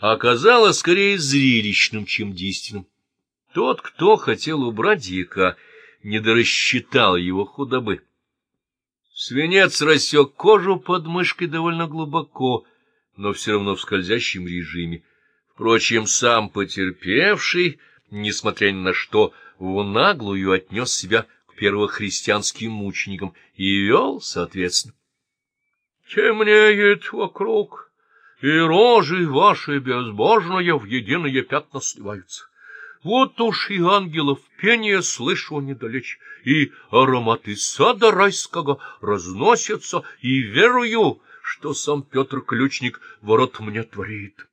оказалось скорее зрелищным, чем действенным. Тот, кто хотел убрать дьяка, недорассчитал его худобы. Свинец рассек кожу под мышкой довольно глубоко, но все равно в скользящем режиме. Впрочем, сам потерпевший, несмотря ни на что, в наглую отнес себя к первохристианским мученикам и вел, соответственно. Темнеет вокруг, и рожи ваши безбожные в единые пятна сливаются. Вот уж и ангелов пение слышу недалече, и ароматы сада райского разносятся, и верую, что сам Петр Ключник ворот мне творит.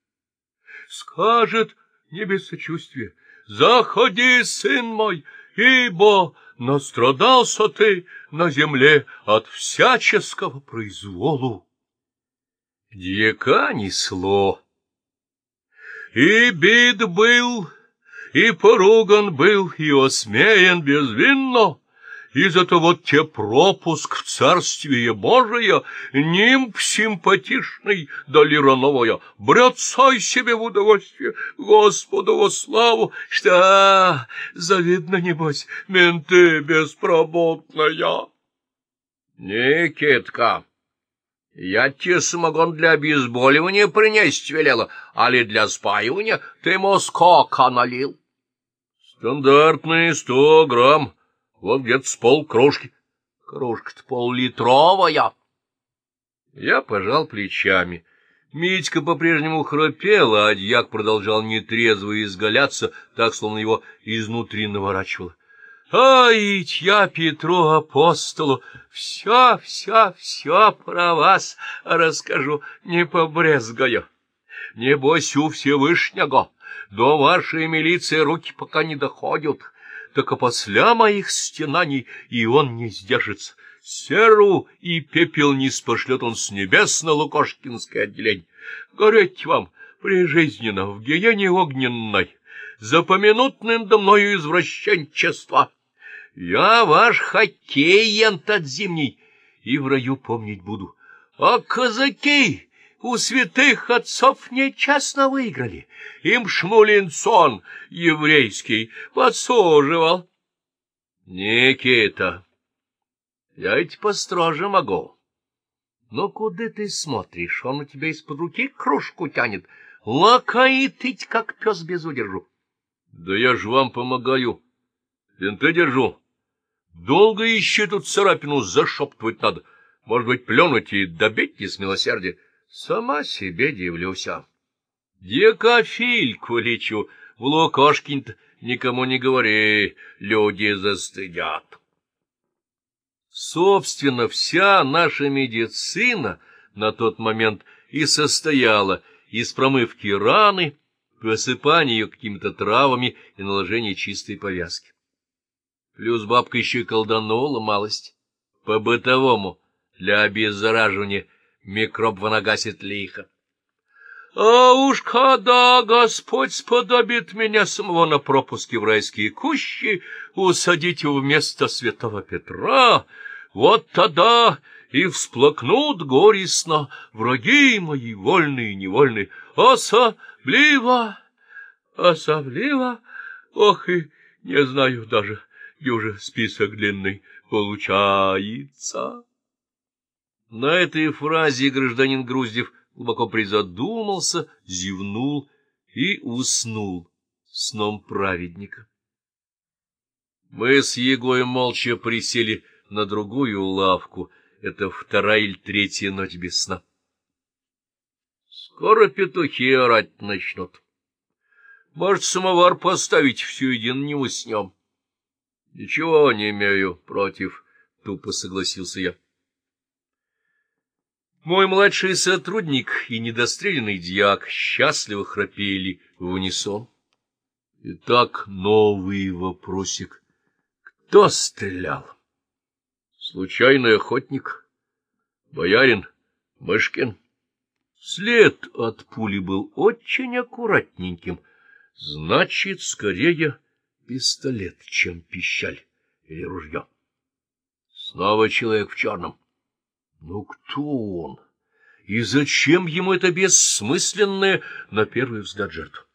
Скажет не без сочувствия, заходи, сын мой, ибо настрадался ты на земле от всяческого произволу. Дьяка несло, и бит был, и поруган был, и осмеян безвинно, и зато вот те пропуск в Царствие Божие, нимб симпатичный, долира новая, брецай себе в удовольствие, Господу во славу, что, завидно, небось, менты беспроботная. Никитка, я тебе самогон для обезболивания принести велела, а ли для спаивания ты ему сколько налил? Стандартные сто грамм. Вот где-то с пол кружки. Кружка-то пол-литровая. Я пожал плечами. Митька по-прежнему храпел, а дьяк продолжал нетрезво изгаляться, так, словно его изнутри наворачивало. Ай, я Петру апостолу все, все, все про вас расскажу, не побрезгаю. Небось, у Всевышнего до вашей милиции руки пока не доходят так а после моих стенаний и он не сдержится. Серу и пепел не спошлет он с небес на Лукошкинское отделение. Гореть вам прижизненно в гиене огненной, за поминутным до мною извращенчество. Я ваш хоккеент от зимний, и в раю помнить буду. А казаки у святых отцов нечестно выиграли. Им Шмулинсон еврейский подсуживал. Никита, я ведь построже могу. Но куда ты смотришь? Он у тебя из-под руки кружку тянет. Лакает ведь, как пес без удержу. Да я ж вам помогаю. Винты держу. Долго еще тут царапину зашептывать надо. Может быть, плюнуть и добить из милосердия. Сама себе дивлюся. Декафильку лечу, в лукошкин никому не говори, люди застыдят. Собственно, вся наша медицина на тот момент и состояла из промывки раны, посыпания ее какими-то травами и наложения чистой повязки. Плюс бабка еще и колданула малость, по-бытовому, для обеззараживания микроб выногасит лихо. А уж когда Господь сподобит меня самого на пропуске в райские кущи усадить вместо святого Петра, вот тогда и всплакнут горестно враги мои вольные и невольные, особливо, особливо, ох и не знаю даже, дюже список длинный получается. На этой фразе гражданин Груздев глубоко призадумался, зевнул и уснул сном праведника. Мы с Егоем молча присели на другую лавку. Это вторая или третья ночь без сна. Скоро петухи орать начнут. Может, самовар поставить, всю един не уснем. — Ничего не имею против, — тупо согласился я. Мой младший сотрудник и недостреленный дьяк счастливо храпели в унисон. Итак, новый вопросик. Кто стрелял? Случайный охотник? Боярин? Мышкин? След от пули был очень аккуратненьким. Значит, скорее пистолет, чем пищаль или ружье. Снова человек в черном. Ну, кто он? И зачем ему это бессмысленное, на первый взгляд, жертва?